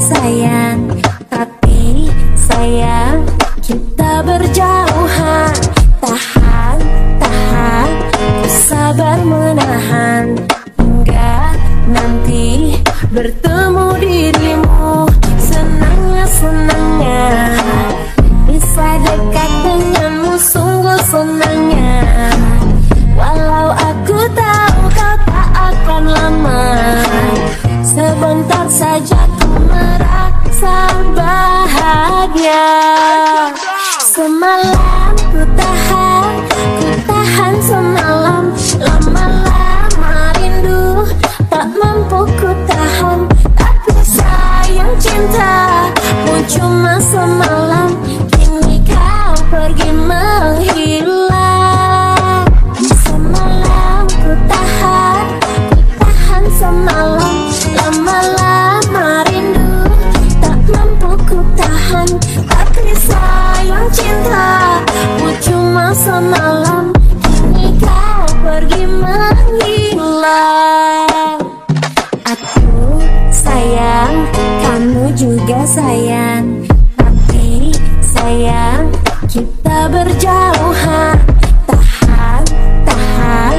sayang. Tapi sayang kita berjauhan. Tahan, tahan, sabar menahan. Hingga nanti bertemu saja ku merasa bahagia. Semalam ku tahan, ku tahan semalam. Lama-lama rindu, tak mampu ku tahan. Tapi sayang cinta, mu cuma semalam sayang, kita berjauhan. Tahan, tahan,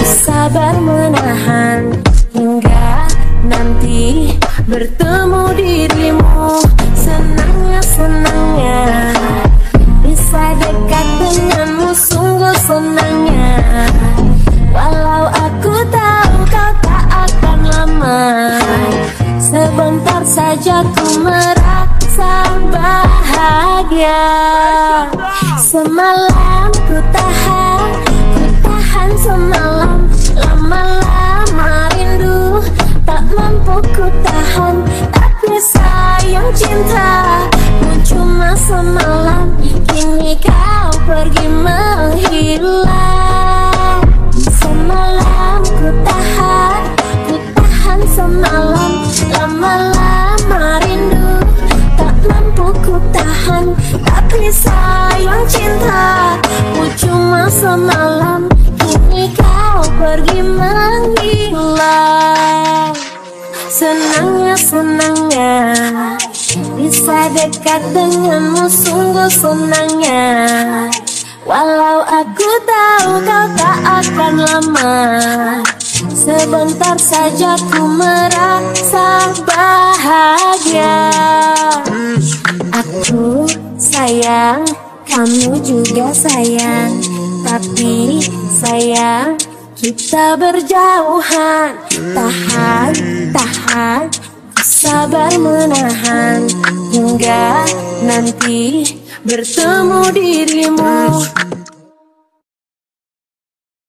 sabar menahan. Hingga nanti bertemu dirimu. Senangnya, senangnya. Bisa dekat denganmu sungguh senangnya. Walau aku tahu kau tak akan lama. Sebentar saja ku merasa bahagia. Semalam ku tahan, ku tahan semalam. Lama-lama rindu, tak mampu ku tahan. Tapi sayang cinta, mu cuma semalam. Kini kau pergi menghilang. Semalam ku tahan, ku tahan semalam. Lama-lama Sayang cinta, cuma semalam Kini kau pergi menghilang Senangnya, senangnya Bisa dekat denganmu sungguh senangnya. Walau aku tahu kau tak akan lama Sebentar saja ku merasa bahagia sayang, kamu juga sayang. Tapi sayang, kita berjauhan. Tahan, tahan, sabar menahan. Hingga nanti bertemu dirimu